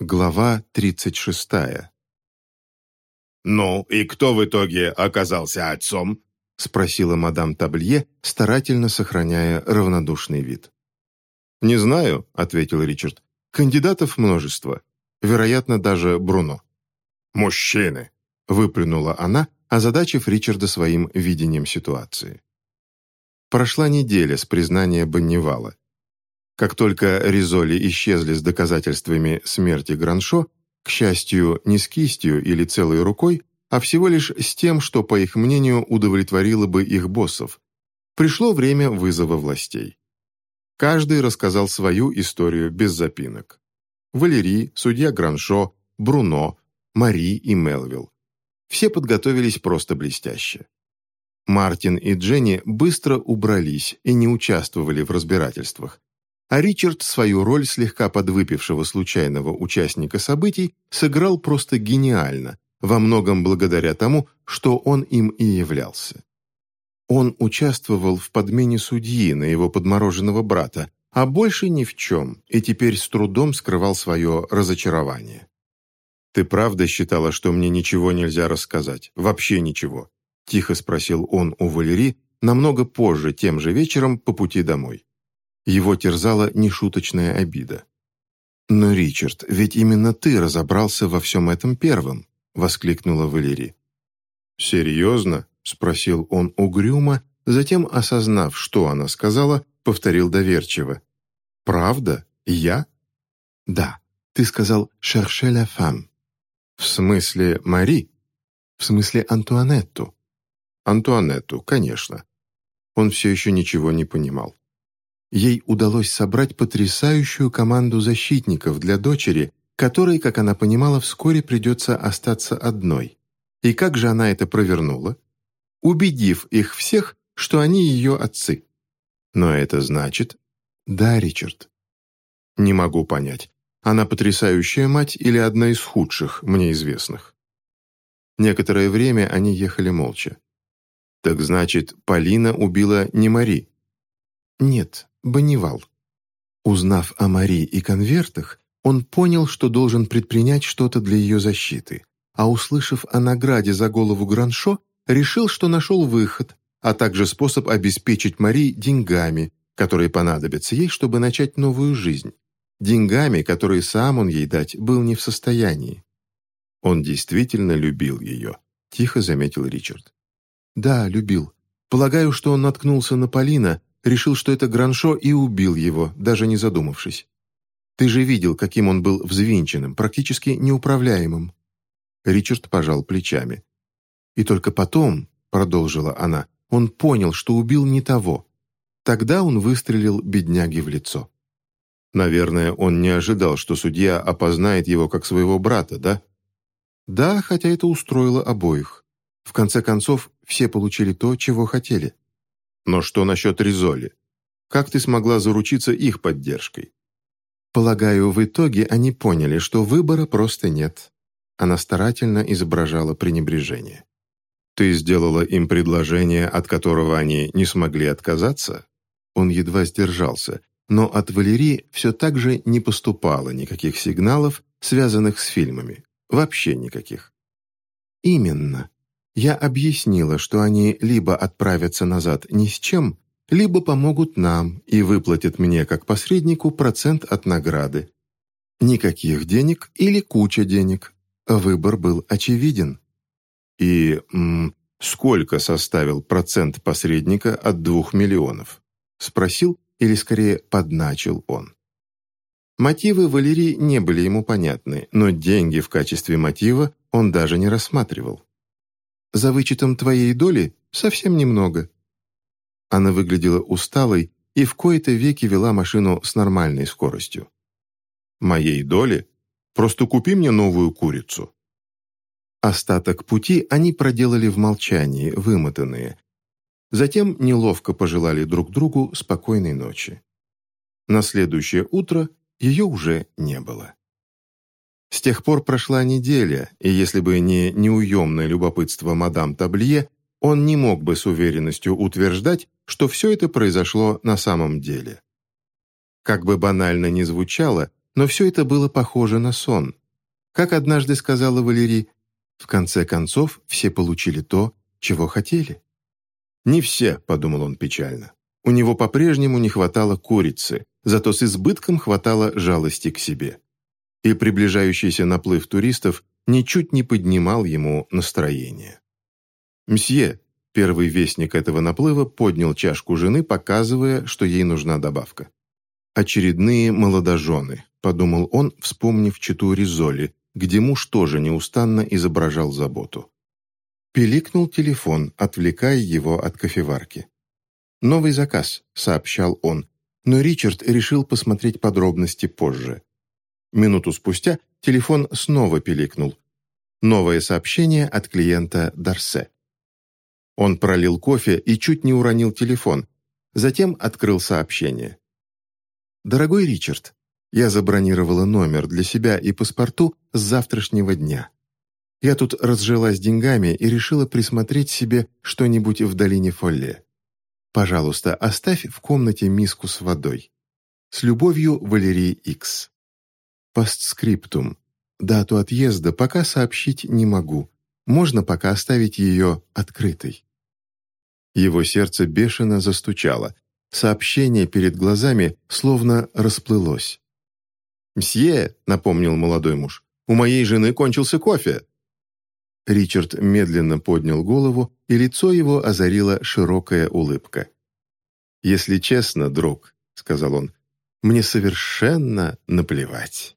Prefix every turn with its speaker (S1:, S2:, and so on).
S1: Глава 36.
S2: «Ну, и кто в итоге оказался отцом?»
S1: — спросила мадам Таблье, старательно сохраняя равнодушный вид.
S2: «Не знаю», — ответил Ричард. «Кандидатов множество. Вероятно, даже Бруно».
S1: «Мужчины!» — выплюнула она, озадачив Ричарда своим видением ситуации. Прошла неделя с признания Баннивала. Как только Ризоли исчезли с доказательствами смерти Граншо, к счастью, не с кистью или целой рукой, а всего лишь с тем, что, по их мнению, удовлетворило бы их боссов, пришло время вызова властей. Каждый рассказал свою историю без запинок. Валерий, судья Граншо, Бруно, Мари и Мелвилл. Все подготовились просто блестяще. Мартин и Дженни быстро убрались и не участвовали в разбирательствах, а Ричард свою роль слегка подвыпившего случайного участника событий сыграл просто гениально, во многом благодаря тому, что он им и являлся. Он участвовал в подмене судьи на его подмороженного брата, а больше ни в чем, и теперь с трудом скрывал свое разочарование. «Ты правда считала, что мне ничего нельзя рассказать? Вообще ничего?» – тихо спросил он у Валери намного позже, тем же вечером, по пути домой. Его терзала нешуточная обида. «Но, Ричард, ведь именно ты разобрался во всем этом первым», — воскликнула Валерий. «Серьезно?» — спросил он угрюмо, затем, осознав, что она сказала, повторил доверчиво. «Правда? Я?» «Да. Ты сказал «chercher la femme». «В смысле Мари?» «В смысле Антуанетту». «Антуанетту, конечно». Он все еще ничего не понимал. Ей удалось собрать потрясающую команду защитников для дочери, которой, как она понимала, вскоре придется остаться одной. И как же она это провернула? Убедив их всех, что они ее отцы. Но это значит... Да, Ричард. Не могу понять, она потрясающая мать или одна из худших, мне известных. Некоторое время они ехали молча. Так значит, Полина убила не Мари? Нет, Банивал. Узнав о Мари и конвертах, он понял, что должен предпринять что-то для ее защиты, а услышав о награде за голову Граншо, решил, что нашел выход, а также способ обеспечить Мари деньгами, которые понадобятся ей, чтобы начать новую жизнь. Деньгами, которые сам он ей дать был не в состоянии. Он действительно любил ее, тихо заметил Ричард. Да, любил. Полагаю, что он наткнулся на Полина, решил, что это Граншо, и убил его, даже не задумавшись. Ты же видел, каким он был взвинченным, практически неуправляемым». Ричард пожал плечами. «И только потом», — продолжила она, — «он понял, что убил не того. Тогда он выстрелил бедняге в лицо». «Наверное, он не ожидал, что судья опознает его как своего брата, да?» «Да, хотя это устроило обоих. В конце концов, все получили то, чего хотели». Но что насчет Ризоли? Как ты смогла заручиться их поддержкой? Полагаю, в итоге они поняли, что выбора просто нет. Она старательно изображала пренебрежение. Ты сделала им предложение, от которого они не смогли отказаться? Он едва сдержался, но от Валерии все так же не поступало никаких сигналов, связанных с фильмами. Вообще никаких. Именно. Я объяснила, что они либо отправятся назад ни с чем, либо помогут нам и выплатят мне как посреднику процент от награды. Никаких денег или куча денег. Выбор был очевиден. И м, сколько составил процент посредника от двух миллионов? Спросил или скорее подначил он. Мотивы Валерии не были ему понятны, но деньги в качестве мотива он даже не рассматривал. За вычетом твоей доли совсем немного». Она выглядела усталой и в кои-то веки вела машину с нормальной скоростью. «Моей доли? Просто купи мне новую курицу». Остаток пути они проделали в молчании, вымотанные. Затем неловко пожелали друг другу спокойной ночи. На следующее утро ее уже не было. С тех пор прошла неделя, и если бы не неуемное любопытство мадам Таблие, он не мог бы с уверенностью утверждать, что все это произошло на самом деле. Как бы банально ни звучало, но все это было похоже на сон. Как однажды сказала Валерий, в конце концов все получили то, чего хотели. «Не все», — подумал он печально. У него по-прежнему не хватало курицы, зато с избытком хватало жалости к себе. И приближающийся наплыв туристов ничуть не поднимал ему настроение. «Мсье», первый вестник этого наплыва, поднял чашку жены, показывая, что ей нужна добавка. «Очередные молодожены», — подумал он, вспомнив читу Ризоли, где муж тоже неустанно изображал заботу. Пиликнул телефон, отвлекая его от кофеварки. «Новый заказ», — сообщал он, но Ричард решил посмотреть подробности позже. Минуту спустя телефон снова пиликнул. Новое сообщение от клиента Дарсе. Он пролил кофе и чуть не уронил телефон, затем открыл сообщение. «Дорогой Ричард, я забронировала номер для себя и паспорту с завтрашнего дня. Я тут разжилась деньгами и решила присмотреть себе что-нибудь в долине Фолле. Пожалуйста, оставь в комнате миску с водой. С любовью, Валерий Икс. Постскриптум. Дату отъезда пока сообщить не могу. Можно пока оставить ее открытой. Его сердце бешено застучало. Сообщение перед глазами словно расплылось. «Мсье», — напомнил молодой муж, — «у моей жены кончился кофе». Ричард медленно поднял голову, и лицо его озарила широкая улыбка. «Если честно, друг», — сказал он, — «мне совершенно наплевать».